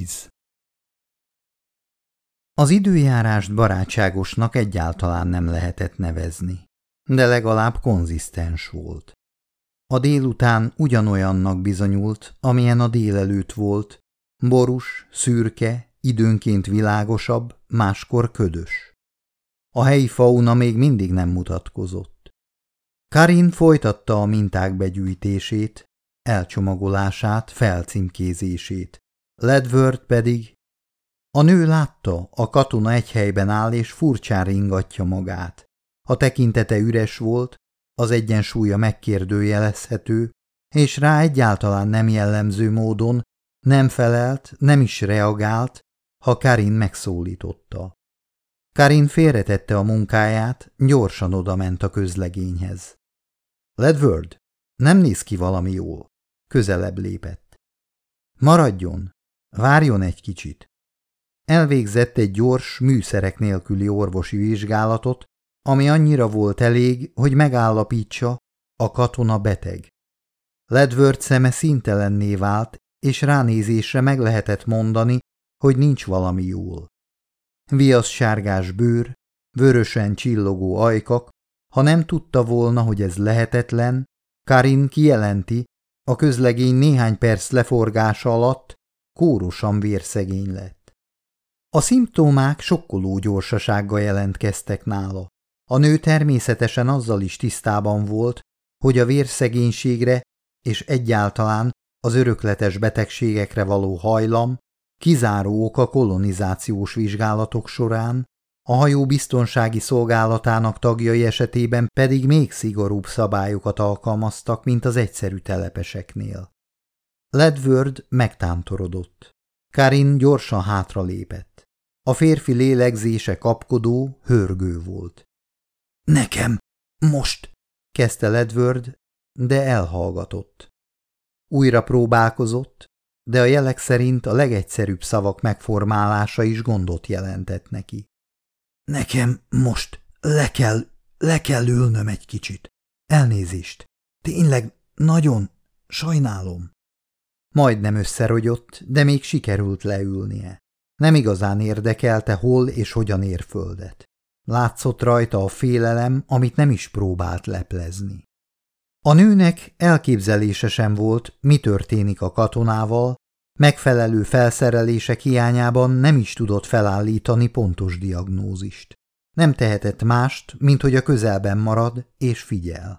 víz. Az időjárást barátságosnak egyáltalán nem lehetett nevezni, de legalább konzisztens volt. A délután ugyanolyannak bizonyult, amilyen a délelőtt volt, borús, szürke, időnként világosabb, máskor ködös. A helyi fauna még mindig nem mutatkozott. Karin folytatta a minták begyűjtését, elcsomagolását, felcímkézését. Ledward pedig... A nő látta, a katona egy helyben áll és furcsán ringatja magát. A tekintete üres volt, az egyensúlya megkérdőjelezhető, és rá egyáltalán nem jellemző módon nem felelt, nem is reagált, ha Karin megszólította. Karin félretette a munkáját, gyorsan odament a közlegényhez. Ledward, nem néz ki valami jól. Közelebb lépett. Maradjon, várjon egy kicsit. Elvégzett egy gyors, műszerek nélküli orvosi vizsgálatot, ami annyira volt elég, hogy megállapítsa, a katona beteg. Ledward szeme szintelenné vált, és ránézésre meg lehetett mondani, hogy nincs valami jól. Viasz sárgás bőr, vörösen csillogó ajkak, ha nem tudta volna, hogy ez lehetetlen, Karin kijelenti, a közlegény néhány perc leforgása alatt kórosan vérszegény lett. A szimptomák sokkoló gyorsasággal jelentkeztek nála. A nő természetesen azzal is tisztában volt, hogy a vérszegénységre és egyáltalán az örökletes betegségekre való hajlam kizáró ok a kolonizációs vizsgálatok során, a hajó biztonsági szolgálatának tagjai esetében pedig még szigorúbb szabályokat alkalmaztak, mint az egyszerű telepeseknél. Ledward megtántorodott. Karin gyorsan hátra lépett. A férfi lélegzése kapkodó, hörgő volt. – Nekem, most! – kezdte Ledward, de elhallgatott. Újra próbálkozott, de a jelek szerint a legegyszerűbb szavak megformálása is gondot jelentett neki. Nekem most le kell, le kell ülnöm egy kicsit. Elnézést. Tényleg nagyon sajnálom. Majdnem összerogyott, de még sikerült leülnie. Nem igazán érdekelte, hol és hogyan ér földet. Látszott rajta a félelem, amit nem is próbált leplezni. A nőnek elképzelése sem volt, mi történik a katonával, Megfelelő felszerelések hiányában nem is tudott felállítani pontos diagnózist. Nem tehetett mást, mint hogy a közelben marad és figyel.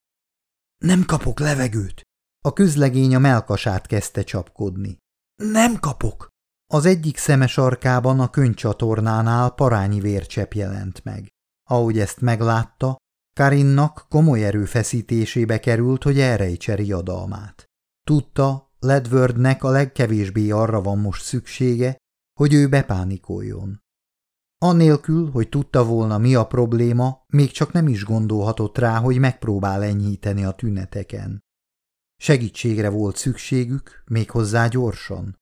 Nem kapok levegőt. A közlegény a melkasát kezdte csapkodni. Nem kapok. Az egyik szeme sarkában a könycsatornánál parányi vércsepp jelent meg. Ahogy ezt meglátta, Karinnak komoly erőfeszítésébe került, hogy elrejtse riadalmát. Tudta, Ledwardnek a legkevésbé arra van most szüksége, hogy ő bepánikoljon. Annélkül, hogy tudta volna, mi a probléma, még csak nem is gondolhatott rá, hogy megpróbál enyhíteni a tüneteken. Segítségre volt szükségük, méghozzá gyorsan.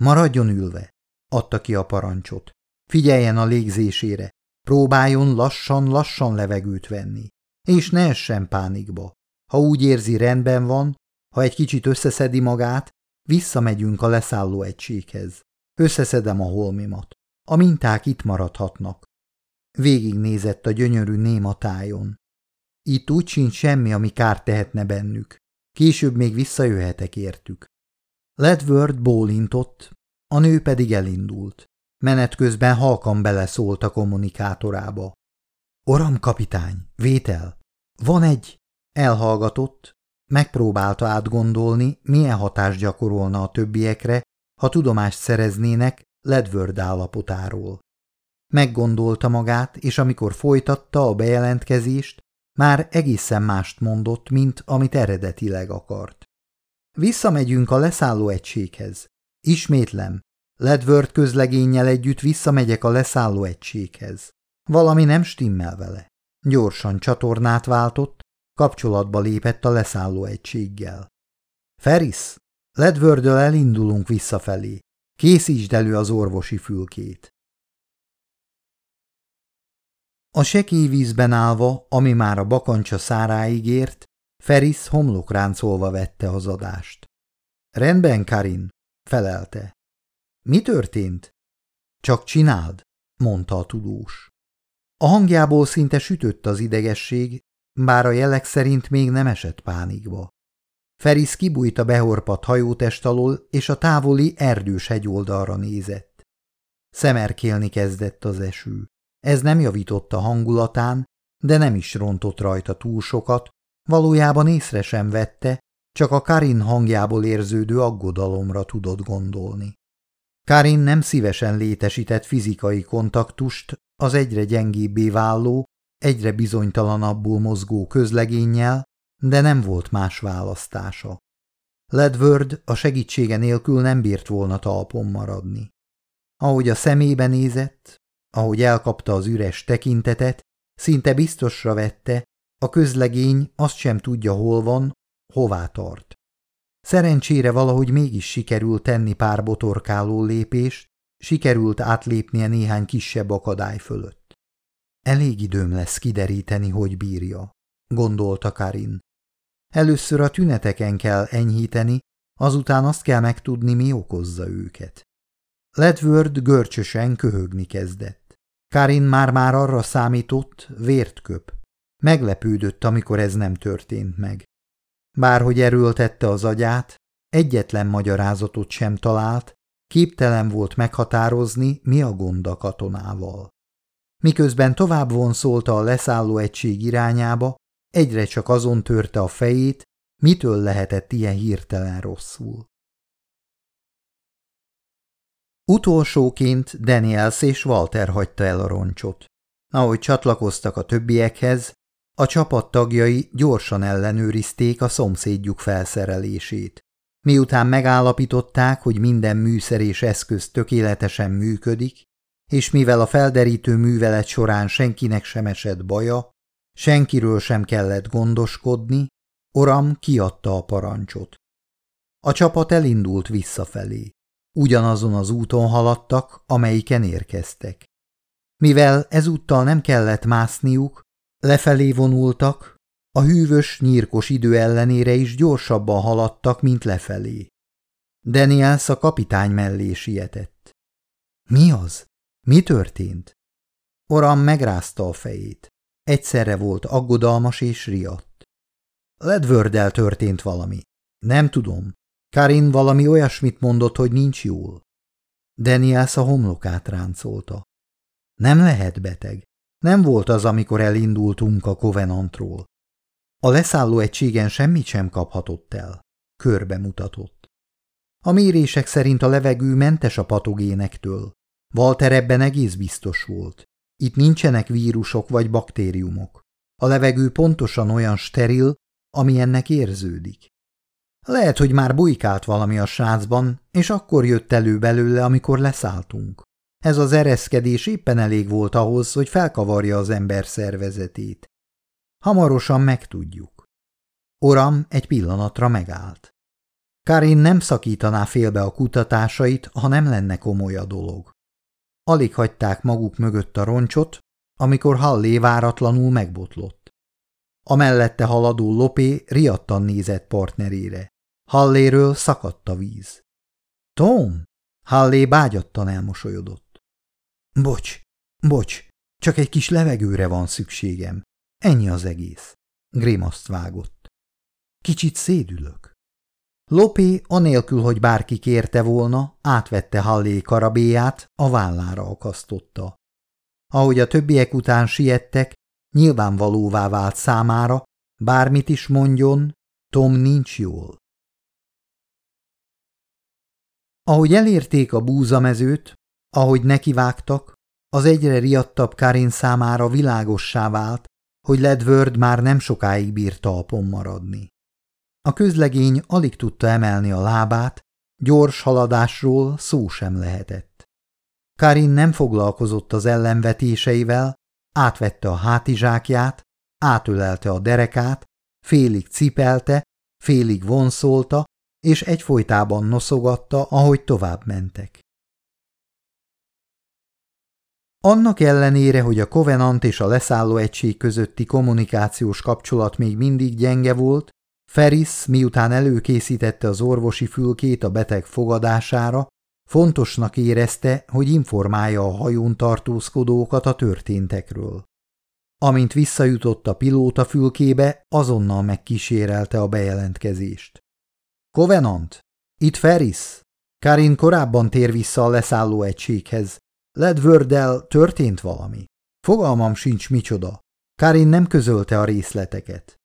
Maradjon ülve, adta ki a parancsot. Figyeljen a légzésére, próbáljon lassan-lassan levegőt venni, és ne essen pánikba. Ha úgy érzi, rendben van, ha egy kicsit összeszedi magát, visszamegyünk a leszálló egységhez. Összeszedem a holmimat. A minták itt maradhatnak. Végignézett a gyönyörű néma tájon. Itt úgy sincs semmi, ami kárt tehetne bennük. Később még visszajöhetek értük. Ledward bólintott, a nő pedig elindult. Menet közben halkan beleszólt a kommunikátorába. Oram kapitány, vétel. Van egy... Elhallgatott, Megpróbálta átgondolni, milyen hatást gyakorolna a többiekre, ha tudomást szereznének Ledward állapotáról. Meggondolta magát, és amikor folytatta a bejelentkezést, már egészen mást mondott, mint amit eredetileg akart. Visszamegyünk a leszálló egységhez. Ismétlem, Ledward közlegénnyel együtt visszamegyek a leszálló egységhez. Valami nem stimmel vele. Gyorsan csatornát váltott, Kapcsolatba lépett a leszálló egységgel. Feris, Ledvördől elindulunk visszafelé. Készítsd elő az orvosi fülkét. A sekély vízben állva, ami már a bakancsa száráig ért, Feris homlokráncolva vette az adást. Rendben, Karin, felelte. Mi történt? Csak csináld, mondta a tudós. A hangjából szinte sütött az idegesség, bár a jelek szerint még nem esett pánikba. Feris kibújt a behorpadt hajótest alól, és a távoli erdős hegyoldalra nézett. Szemerkélni kezdett az eső. Ez nem javította hangulatán, de nem is rontott rajta túl sokat, valójában észre sem vette, csak a Karin hangjából érződő aggodalomra tudott gondolni. Karin nem szívesen létesített fizikai kontaktust az egyre gyengébbé váló, egyre bizonytalanabbul mozgó közlegénnyel, de nem volt más választása. Ledward a segítsége nélkül nem bírt volna talpon maradni. Ahogy a szemébe nézett, ahogy elkapta az üres tekintetet, szinte biztosra vette, a közlegény azt sem tudja, hol van, hová tart. Szerencsére valahogy mégis sikerült tenni pár botorkáló lépést, sikerült átlépnie néhány kisebb akadály fölött. Elég időm lesz kideríteni, hogy bírja, gondolta Karin. Először a tüneteken kell enyhíteni, azután azt kell megtudni, mi okozza őket. Ledward görcsösen köhögni kezdett. Karin már-már arra számított, vért köp. Meglepődött, amikor ez nem történt meg. Bárhogy erőltette az agyát, egyetlen magyarázatot sem talált, képtelen volt meghatározni, mi a gond a katonával. Miközben tovább vonszolta a leszálló egység irányába, egyre csak azon törte a fejét, mitől lehetett ilyen hirtelen rosszul. Utolsóként Daniels és Walter hagyta el a roncsot. Ahogy csatlakoztak a többiekhez, a csapat tagjai gyorsan ellenőrizték a szomszédjuk felszerelését. Miután megállapították, hogy minden műszer és eszköz tökéletesen működik, és mivel a felderítő művelet során senkinek sem esett baja, senkiről sem kellett gondoskodni, Oram kiadta a parancsot. A csapat elindult visszafelé. Ugyanazon az úton haladtak, amelyiken érkeztek. Mivel ezúttal nem kellett mászniuk, Lefelé vonultak, a hűvös, nyírkos idő ellenére is gyorsabban haladtak, mint lefelé. Daniels a kapitány mellé sietett. Mi az? Mi történt? Oram megrázta a fejét. Egyszerre volt aggodalmas és riadt. Ledvördel történt valami. Nem tudom. Karin valami olyasmit mondott, hogy nincs jól. Daniels a homlokát ráncolta. Nem lehet beteg. Nem volt az, amikor elindultunk a Covenantról. A leszálló egységen semmit sem kaphatott el. Körbe mutatott. A mérések szerint a levegő mentes a patogénektől. Walter ebben egész biztos volt. Itt nincsenek vírusok vagy baktériumok. A levegő pontosan olyan steril, ami ennek érződik. Lehet, hogy már bujkált valami a srácban, és akkor jött elő belőle, amikor leszálltunk. Ez az ereszkedés éppen elég volt ahhoz, hogy felkavarja az ember szervezetét. Hamarosan megtudjuk. Oram egy pillanatra megállt. Karin nem szakítaná félbe a kutatásait, ha nem lenne komoly a dolog. Alig hagyták maguk mögött a roncsot, amikor Hallé váratlanul megbotlott. A mellette haladó lopé riadtan nézett partnerére. Halléről szakadt a víz. – Tom! Hallé bágyattan elmosolyodott. Bocs, bocs, csak egy kis levegőre van szükségem. Ennyi az egész. Grimaszt vágott. Kicsit szédülök. Lopé, anélkül, hogy bárki kérte volna, átvette Hallé karabéját, a vállára akasztotta. Ahogy a többiek után siettek, nyilvánvalóvá vált számára, bármit is mondjon, Tom nincs jól. Ahogy elérték a búzamezőt, ahogy nekivágtak, az egyre riadtabb Karin számára világossá vált, hogy Ledward már nem sokáig bírt talpon maradni. A közlegény alig tudta emelni a lábát, gyors haladásról szó sem lehetett. Karin nem foglalkozott az ellenvetéseivel, átvette a hátizsákját, átölelte a derekát, félig cipelte, félig vonszolta, és egyfolytában noszogatta, ahogy tovább mentek. Annak ellenére, hogy a Covenant és a leszálló egység közötti kommunikációs kapcsolat még mindig gyenge volt, Ferris, miután előkészítette az orvosi fülkét a beteg fogadására, Fontosnak érezte, hogy informálja a hajón tartózkodókat a történtekről. Amint visszajutott a pilóta fülkébe, azonnal megkísérelte a bejelentkezést. Covenant, itt Ferris. Karin korábban tér vissza a leszálló egységhez. Ledvördel történt valami. Fogalmam sincs micsoda. Karin nem közölte a részleteket.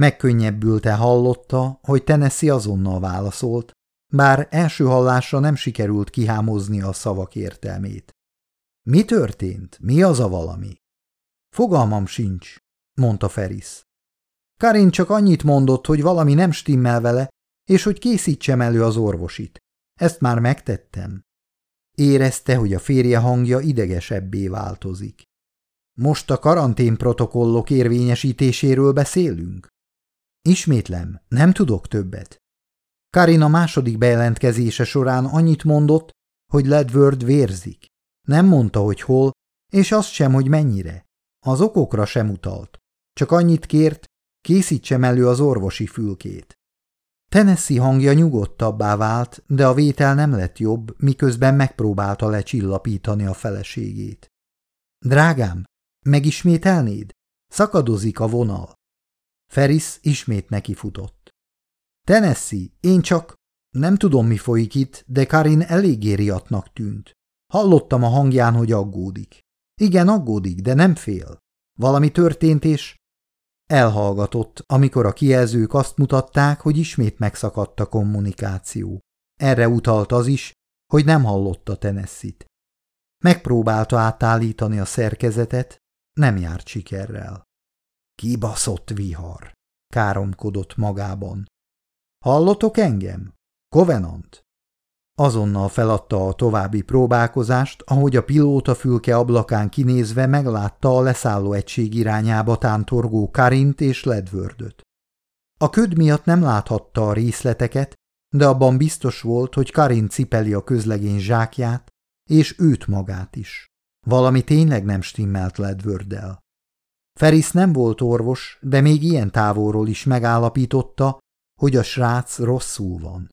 Megkönnyebbülte hallotta, hogy Tennessee azonnal válaszolt, bár első hallásra nem sikerült kihámozni a szavak értelmét. Mi történt? Mi az a valami? Fogalmam sincs, mondta Feris. Karin csak annyit mondott, hogy valami nem stimmel vele, és hogy készítsem elő az orvosit. Ezt már megtettem. Érezte, hogy a férje hangja idegesebbé változik. Most a karantén protokollok érvényesítéséről beszélünk? Ismétlem, nem tudok többet. Karin a második bejelentkezése során annyit mondott, hogy Ledward vérzik. Nem mondta, hogy hol, és azt sem, hogy mennyire. Az okokra sem utalt. Csak annyit kért, készítsem elő az orvosi fülkét. Tennessee hangja nyugodtabbá vált, de a vétel nem lett jobb, miközben megpróbálta lecsillapítani a feleségét. Drágám, megismételnéd? Szakadozik a vonal. Ferris ismét nekifutott. Tennessee, én csak... Nem tudom, mi folyik itt, de Karin eléggé riatnak tűnt. Hallottam a hangján, hogy aggódik. Igen, aggódik, de nem fél. Valami történt, és... Elhallgatott, amikor a kijelzők azt mutatták, hogy ismét megszakadt a kommunikáció. Erre utalt az is, hogy nem hallotta Tennessee-t. Megpróbálta átállítani a szerkezetet, nem járt sikerrel. Kibaszott vihar, káromkodott magában. Hallottok engem? Covenant? Azonnal feladta a további próbálkozást, ahogy a pilóta fülke ablakán kinézve meglátta a leszálló egység irányába tántorgó Karint és Ledvördöt. A köd miatt nem láthatta a részleteket, de abban biztos volt, hogy Karin cipeli a közlegény zsákját, és őt magát is. Valami tényleg nem stimmelt Ledvörddel. Feris nem volt orvos, de még ilyen távolról is megállapította, hogy a srác rosszul van.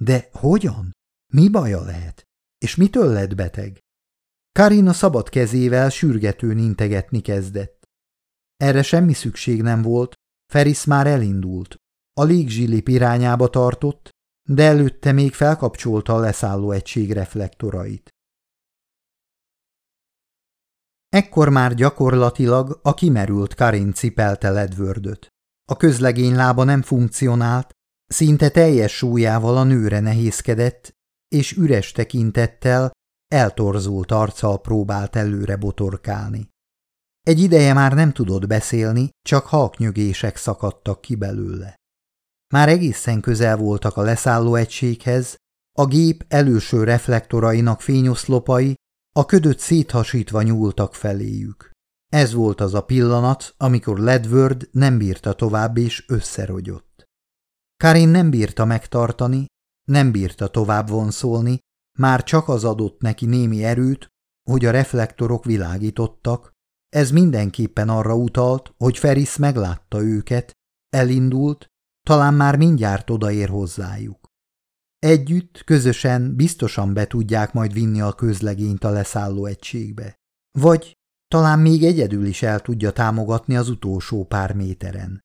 De hogyan? Mi baja lehet? És mitől lett beteg? Karina szabad kezével sürgetőn integetni kezdett. Erre semmi szükség nem volt, Feris már elindult. A légzsilip irányába tartott, de előtte még felkapcsolta a leszálló egység reflektorait. Ekkor már gyakorlatilag a kimerült Karin cipelte ledvördöt. A közlegény lába nem funkcionált, szinte teljes súlyával a nőre nehézkedett, és üres tekintettel, eltorzult arccal próbált előre botorkálni. Egy ideje már nem tudott beszélni, csak halknyögések szakadtak ki belőle. Már egészen közel voltak a leszálló egységhez, a gép előső reflektorainak fényoszlopai a ködöt széthasítva nyúltak feléjük. Ez volt az a pillanat, amikor Ledward nem bírta tovább és összerogyott. Karin nem bírta megtartani, nem bírta tovább vonszolni, már csak az adott neki némi erőt, hogy a reflektorok világítottak, ez mindenképpen arra utalt, hogy Feris meglátta őket, elindult, talán már mindjárt odaér hozzájuk. Együtt, közösen biztosan be tudják majd vinni a közlegényt a leszálló egységbe. Vagy talán még egyedül is el tudja támogatni az utolsó pár méteren.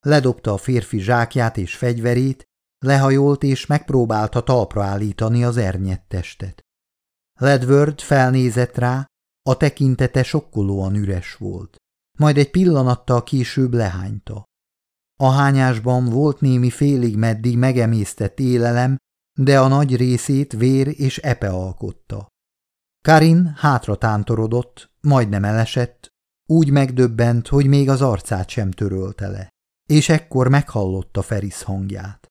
Ledobta a férfi zsákját és fegyverét, lehajolt és megpróbálta talpra állítani az ernyett testet. Ledward felnézett rá, a tekintete sokkolóan üres volt. Majd egy pillanattal később lehányta. A hányásban volt némi félig meddig megemésztett élelem, de a nagy részét vér és epe alkotta. Karin hátra tántorodott, majdnem elesett, úgy megdöbbent, hogy még az arcát sem törölte le, és ekkor meghallotta Feris hangját.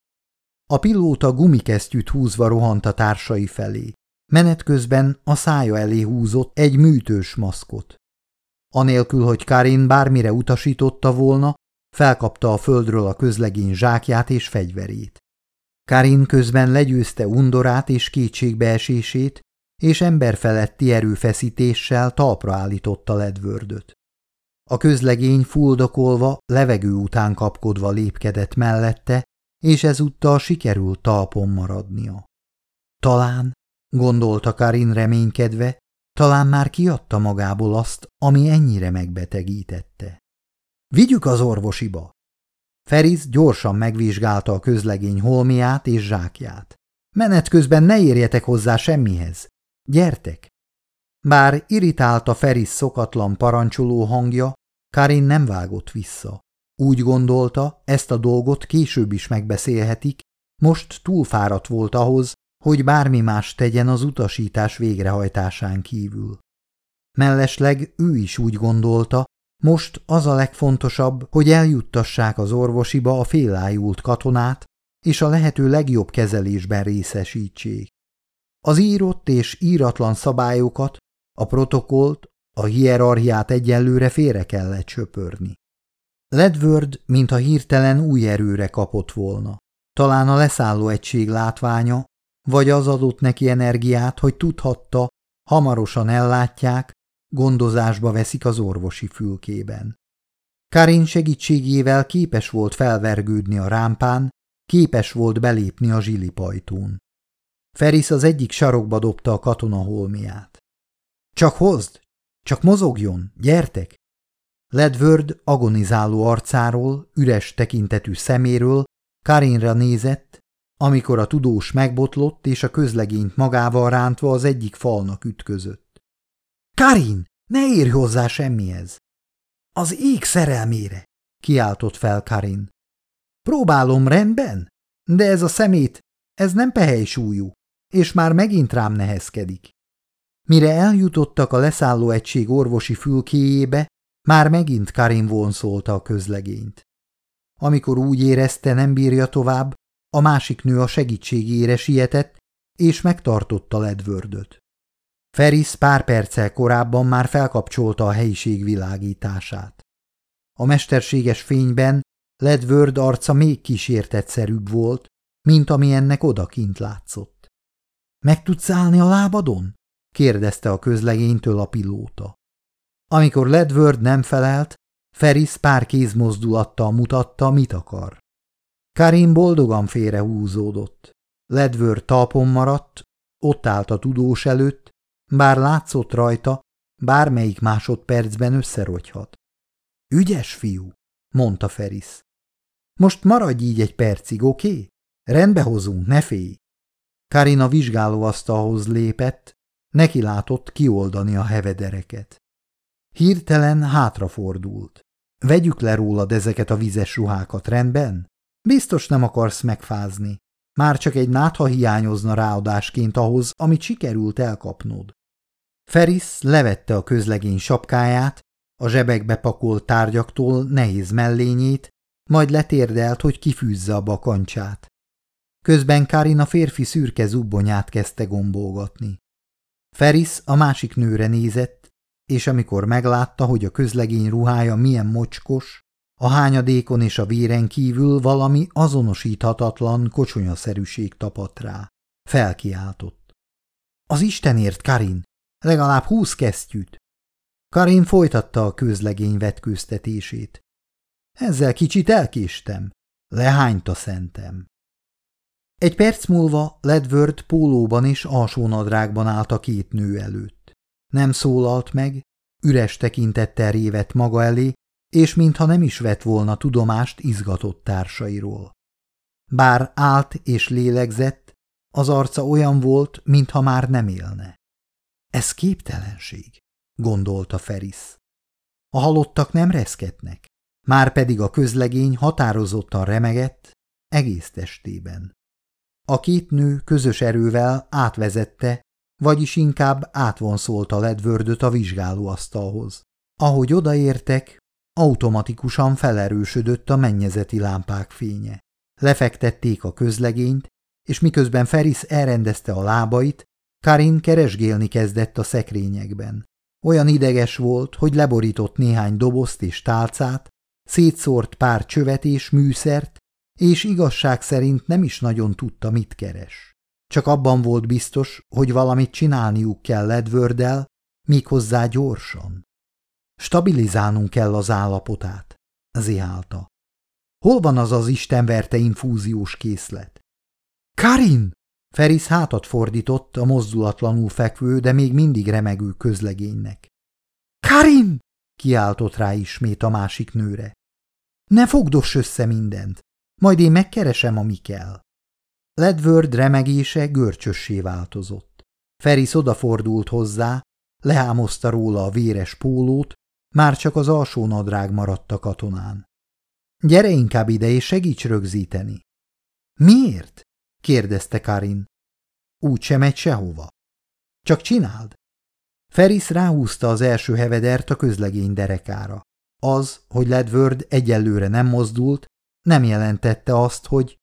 A pilóta gumikesztyűt húzva rohant a társai felé. Menet közben a szája elé húzott egy műtős maszkot. Anélkül, hogy Karin bármire utasította volna, felkapta a földről a közlegény zsákját és fegyverét. Karin közben legyőzte undorát és kétségbeesését, és emberfeletti erőfeszítéssel talpra állította ledvördöt. A közlegény fuldokolva, levegő után kapkodva lépkedett mellette, és ezúttal sikerült talpon maradnia. Talán, gondolta Karin reménykedve, talán már kiadta magából azt, ami ennyire megbetegítette. Vigyük az orvosiba! Feris gyorsan megvizsgálta a közlegény holmiát és zsákját. Menet közben ne érjetek hozzá semmihez. Gyertek! Bár irritálta Feris szokatlan parancsoló hangja, Karin nem vágott vissza. Úgy gondolta, ezt a dolgot később is megbeszélhetik, most túlfáradt volt ahhoz, hogy bármi más tegyen az utasítás végrehajtásán kívül. Mellesleg ő is úgy gondolta, most az a legfontosabb, hogy eljuttassák az orvosiba a félájult katonát, és a lehető legjobb kezelésben részesítsék. Az írott és íratlan szabályokat, a protokollt, a hierarchiát egyelőre félre kellett söpörni. Ledward, mintha hirtelen új erőre kapott volna. Talán a leszálló egység látványa, vagy az adott neki energiát, hogy tudhatta, hamarosan ellátják, gondozásba veszik az orvosi fülkében. Karin segítségével képes volt felvergődni a rámpán, képes volt belépni a zsilipajtón. Feris az egyik sarokba dobta a katona holmiát. Csak hozd! Csak mozogjon! Gyertek! Ledward agonizáló arcáról, üres tekintetű szeméről Karinra nézett, amikor a tudós megbotlott és a közlegényt magával rántva az egyik falnak ütközött. – Karin, ne érj hozzá semmihez! – Az ég szerelmére! – kiáltott fel Karin. – Próbálom rendben, de ez a szemét, ez nem pehely súlyú, és már megint rám nehezkedik. Mire eljutottak a leszálló egység orvosi fülkéjébe, már megint Karin vonszolta a közlegényt. Amikor úgy érezte, nem bírja tovább, a másik nő a segítségére sietett, és megtartotta ledvördöt. Feris pár perccel korábban már felkapcsolta a helyiség világítását. A mesterséges fényben Ledvörd arca még kísértetszerűbb volt, mint ami ennek odakint látszott. – Meg tudsz állni a lábadon? – kérdezte a közlegénytől a pilóta. Amikor Ledward nem felelt, Feris pár kézmozdulattal mutatta, mit akar. Karim boldogan félrehúzódott. Ledward talpon maradt, ott állt a tudós előtt, bár látszott rajta, bármelyik másodpercben összerogyhat. Ügyes fiú, mondta Feris. Most maradj így egy percig, oké? Okay? Rendbe hozunk, ne félj. Karina vizsgálóasztalhoz lépett, neki látott kioldani a hevedereket. Hirtelen hátrafordult. Vegyük le rólad ezeket a vizes ruhákat, rendben? Biztos nem akarsz megfázni. Már csak egy nátha hiányozna ráadásként ahhoz, amit sikerült elkapnod. Feris levette a közlegény sapkáját, a zsebekbe pakolt tárgyaktól nehéz mellényét, majd letérdelt, hogy kifűzze a bakancsát. Közben Karin a férfi szürke zubbonyát kezdte gombolgatni. Feris a másik nőre nézett, és amikor meglátta, hogy a közlegény ruhája milyen mocskos, a hányadékon és a véren kívül valami azonosíthatatlan kocsonyaszerűség tapadt rá. Felkiáltott. Az Istenért, Karin! Legalább húsz kesztyűt! Karin folytatta a közlegény vetkőztetését. Ezzel kicsit elkéstem. Lehányta szentem. Egy perc múlva Ledward pólóban és alsónadrágban állt a két nő előtt. Nem szólalt meg, üres tekintettel révett maga elé, és mintha nem is vett volna tudomást izgatott társairól. Bár állt és lélegzett, az arca olyan volt, mintha már nem élne. Ez képtelenség, gondolta Feris. A halottak nem reszketnek, már pedig a közlegény határozottan remegett egész testében. A két nő közös erővel átvezette vagyis inkább átvonszolta ledvördöt a vizsgálóasztalhoz. Ahogy odaértek, automatikusan felerősödött a mennyezeti lámpák fénye. Lefektették a közlegényt, és miközben Feris elrendezte a lábait, Karin keresgélni kezdett a szekrényekben. Olyan ideges volt, hogy leborított néhány dobozt és tálcát, szétszórt pár csövet és műszert, és igazság szerint nem is nagyon tudta, mit keres. Csak abban volt biztos, hogy valamit csinálniuk kell Ledvördel, méghozzá gyorsan. Stabilizálnunk kell az állapotát, zihálta. Hol van az az istenverte infúziós készlet? Karin! Feris hátat fordított a mozdulatlanul fekvő, de még mindig remegő közlegénynek. – Karin! – kiáltott rá ismét a másik nőre. – Ne fogdos össze mindent, majd én megkeresem, ami kell. Ledward remegése görcsössé változott. Feris odafordult hozzá, lehámozta róla a véres pólót, már csak az alsó nadrág maradt a katonán. – Gyere inkább ide és segíts rögzíteni. – Miért? – kérdezte Karin. – Úgy sem megy sehova. – Csak csináld. Feris ráhúzta az első hevedert a közlegény derekára. Az, hogy Ledward egyelőre nem mozdult, nem jelentette azt, hogy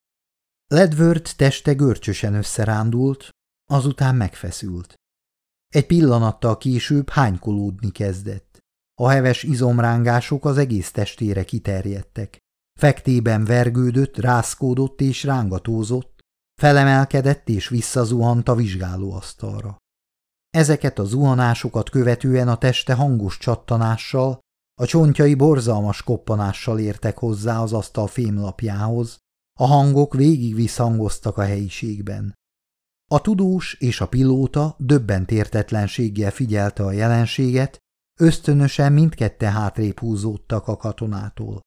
Ledward teste görcsösen összerándult, azután megfeszült. Egy pillanattal később hánykolódni kezdett. A heves izomrángások az egész testére kiterjedtek. Fektében vergődött, rászkódott és rángatózott, felemelkedett és visszazuhant a vizsgálóasztalra. Ezeket a zuhanásokat követően a teste hangos csattanással, a csontjai borzalmas koppanással értek hozzá az asztal fémlapjához, a hangok végig visszhangoztak a helyiségben. A tudós és a pilóta döbbent értetlenséggel figyelte a jelenséget, ösztönösen mindkette hátrébb húzódtak a katonától.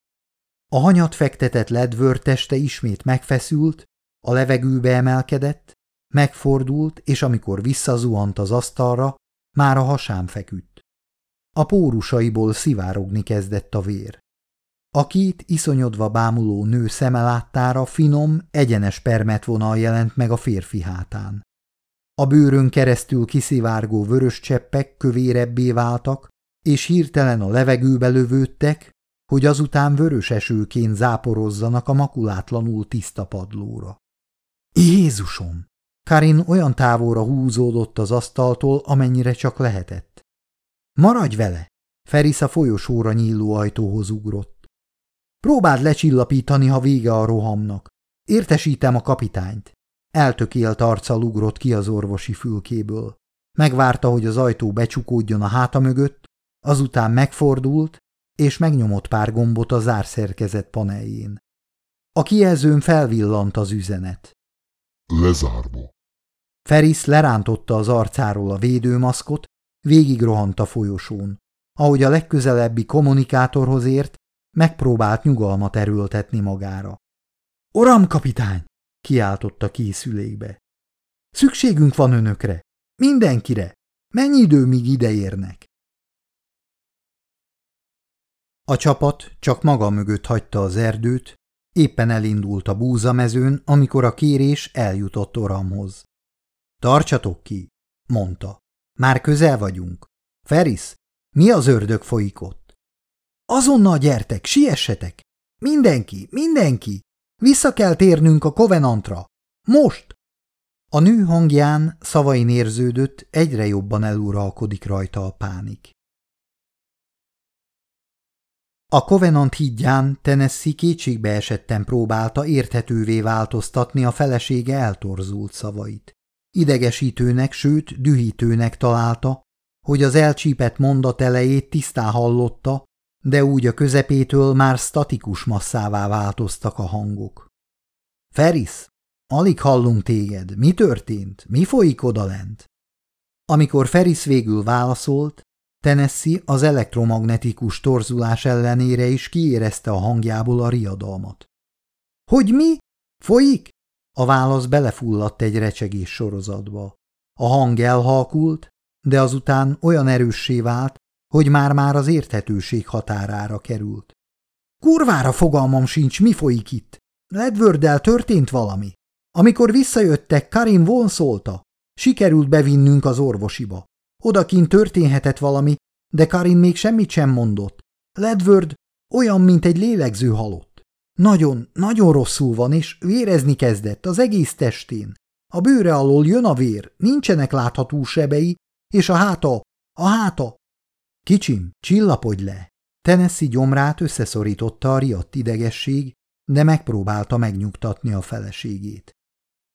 A hanyat fektetett ledvör teste ismét megfeszült, a levegőbe emelkedett, megfordult, és amikor visszazuhant az asztalra, már a hasán feküdt. A pórusaiból szivárogni kezdett a vér. A két iszonyodva bámuló nő szeme láttára finom, egyenes permetvonal jelent meg a férfi hátán. A bőrön keresztül kiszivárgó vörös cseppek kövérebbé váltak, és hirtelen a levegőbe lövődtek, hogy azután vörös esőként záporozzanak a makulátlanul tiszta padlóra. Jézusom! Karin olyan távolra húzódott az asztaltól, amennyire csak lehetett. Maradj vele! Feris a folyosóra nyíló ajtóhoz ugrott. Próbáld lecsillapítani, ha vége a rohamnak. Értesítem a kapitányt. Eltökélt arccal ugrott ki az orvosi fülkéből. Megvárta, hogy az ajtó becsukódjon a háta mögött, azután megfordult, és megnyomott pár gombot a zárszerkezet paneljén. A kijelzőn felvillant az üzenet. Lezárva. Feris lerántotta az arcáról a védőmaszkot, végig rohant a folyosón. Ahogy a legközelebbi kommunikátorhoz ért, megpróbált nyugalmat erőltetni magára. – Uram, kapitány! – kiáltotta készülékbe. – Szükségünk van önökre! Mindenkire! Mennyi idő, míg ideérnek? A csapat csak maga mögött hagyta az erdőt, éppen elindult a búzamezőn, amikor a kérés eljutott Oramhoz. Tartsatok ki, mondta. Már közel vagyunk. Feris, mi az ördög folyik ott? Azonnal gyertek, siessetek! Mindenki, mindenki! Vissza kell térnünk a kovenantra! Most! A nő hangján szavain érződött, egyre jobban eluralkodik rajta a pánik. A Covenant hídján Tennessee kétségbe esetten próbálta érthetővé változtatni a felesége eltorzult szavait. Idegesítőnek, sőt dühítőnek találta, hogy az elcsípett mondat elejét tisztán hallotta, de úgy a közepétől már statikus masszává változtak a hangok. Feris, alig hallunk téged. Mi történt? Mi folyik odalent? Amikor Feris végül válaszolt, Tennessee az elektromagnetikus torzulás ellenére is kiérezte a hangjából a riadalmat. – Hogy mi? Folyik? A válasz belefulladt egy recsegés sorozatba. A hang elhalkult, de azután olyan erőssé vált, hogy már-már az érthetőség határára került. Kurvára fogalmam sincs, mi folyik itt. Ledvördel történt valami. Amikor visszajöttek, Karin vonszolta. Sikerült bevinnünk az orvosiba. Odakint történhetett valami, de Karin még semmit sem mondott. Ledward olyan, mint egy lélegző halott. Nagyon, nagyon rosszul van, és vérezni kezdett az egész testén. A bőre alól jön a vér, nincsenek látható sebei, és a háta, a háta. Kicsim, csillapodj le! Tennessee gyomrát összeszorította a riadt idegesség, de megpróbálta megnyugtatni a feleségét.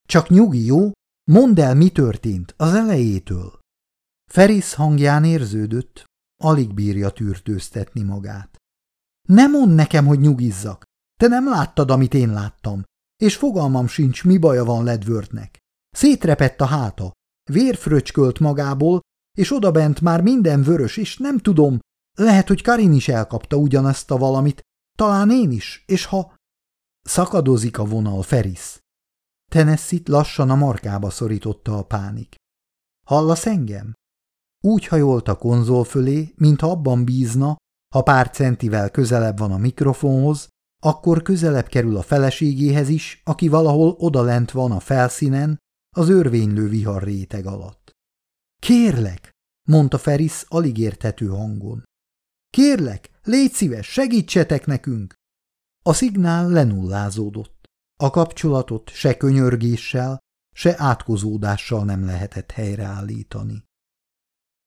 Csak nyugi, jó? Mondd el, mi történt az elejétől. Feris hangján érződött, alig bírja tűrtőztetni magát. Ne mondd nekem, hogy nyugizzak. Te nem láttad, amit én láttam, és fogalmam sincs, mi baja van Ledvörtnek. Szétrepett a háta, vérfröcskölt magából, és odabent már minden vörös, és nem tudom, lehet, hogy Karin is elkapta ugyanazt a valamit, talán én is, és ha... Szakadozik a vonal, Feris. Tennessee lassan a markába szorította a pánik. Hallasz engem? Úgy hajolt a konzol fölé, mintha abban bízna, ha pár centivel közelebb van a mikrofonhoz, akkor közelebb kerül a feleségéhez is, aki valahol odalent van a felszínen, az örvénylő vihar réteg alatt. Kérlek, mondta Feris alig érthető hangon. Kérlek, légy szíves, segítsetek nekünk! A szignál lenullázódott. A kapcsolatot se könyörgéssel, se átkozódással nem lehetett helyreállítani.